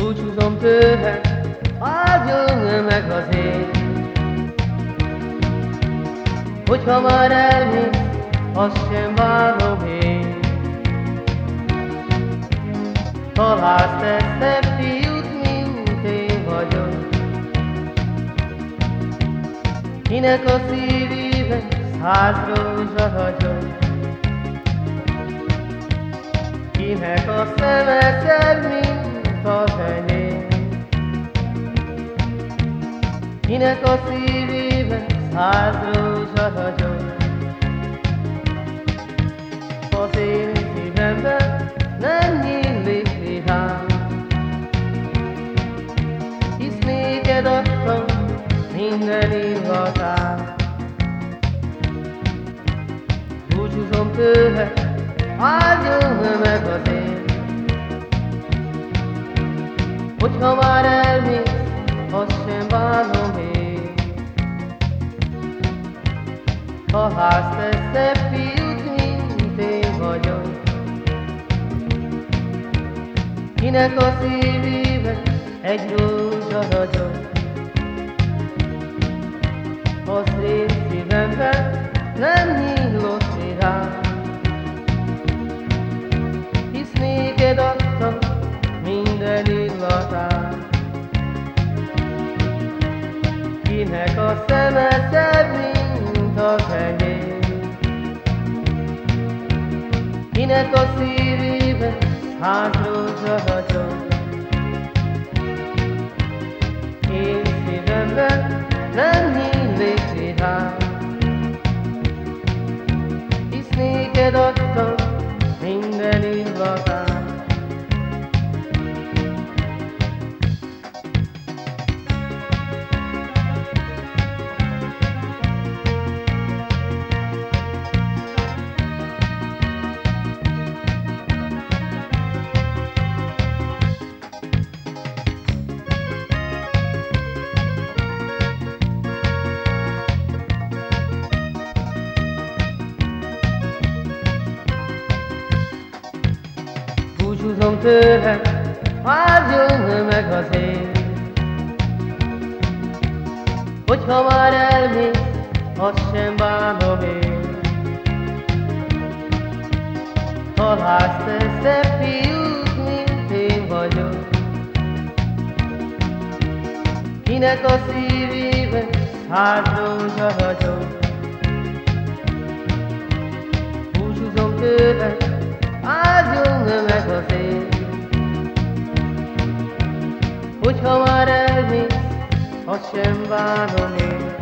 Búcsúzom tőled, áldjon meg az ég. Hogyha már elmész, azt sem várom én. Találsz te szebb fiút, mint én vagyok. Kinek a szívébe száz rózsa hagyok. Kinek a szeme szebb, Kinek a szívébe száz rózsa hagyok. Az én szívemben nem nyílik vihám. Hisz néked adtam minden illatát. Találsz te szebb fiút, mint én vagyok. Kinek a szívébe egy rózsa ragyog. Az én szívemben nem nyílott rám. Hisz néked adtam minden illatát. Kinek a szeme szebb, mint az enyém. Kinek a szívébe száz rózsa ragyog. Én szívemben nem nyílik vidám. Hisz néked adtam minden illatát. Búcsúzom tőle, áldjon meg az én. Hogyha már elmész, azt sem bánom én. Találsz te szebb fiút, mint én vagyok. Kinek a szívébe száz rózsa hagyok. Búcsúzom tőle, Hogyha már elmész, azt sem bánom én.